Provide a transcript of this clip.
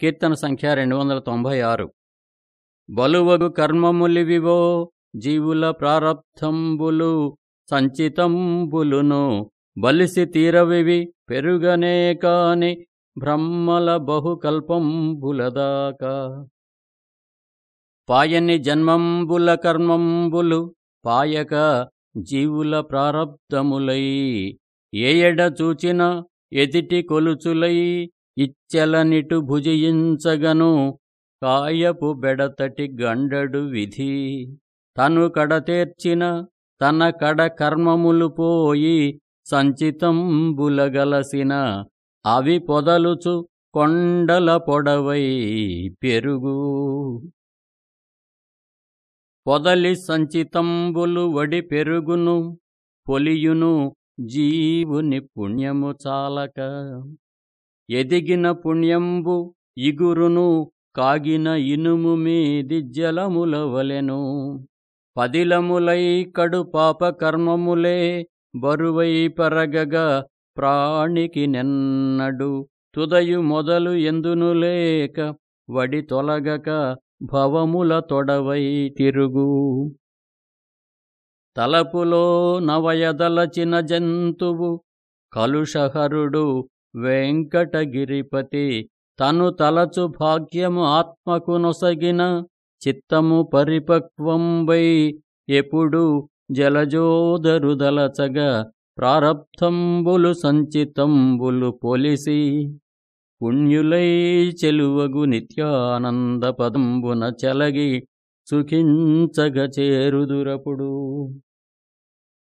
కీర్తన సంఖ్య రెండు వందల తొంభై ఆరు బలువగు కర్మములివివో జీవుల ప్రారబ్ధంబులు సంచితంబులును బలిసి తీరవివి పెరుగనే కాని బ్రహ్మల బహుకల్పంబులదాకా. పాయని జన్మంబుల కర్మంబులు పాయక జీవుల ప్రారబ్ధములై ఏయడ చూచిన ఎదిటి కొలుచులై ఇచ్చెలనిటు భుజించగను కాయపు బెడతటి గండడు విధి. తను కడతేర్చిన తన కడ కర్మములు పోయి సంచితంబులగలసిన అవి పొదలుచు కొండల పొడవై పెరుగు. పొదలి సంచితంబులు వడి పెరుగును పొలియును జీవుని పుణ్యము చాలక. ఎదిగిన పుణ్యంబు ఇగురును కాగిన ఇనుము మీది జలములవలెను పదిలములై కడు పాప కర్మములే బరువై పరగగా ప్రాణికి నెన్నడు. తుదయు మొదలు ఎందునులేక వడి తొలగక భవముల తొడవై తిరుగు. తలపులో నవయదలచిన జంతువు కలుషహరుడు వెంకటగిరిపతి తను తలచు భాగ్యము ఆత్మకు నొసగిన చిత్తము పరిపక్వంబై ఎప్పుడు జలజోదరుదలచగ ప్రారబ్ధంబులు సంచితంబులు పొలిసి పుణ్యులై చెలువగు నిత్యానంద పదంబున చలగి సుఖించగ చేరుదురపుడు.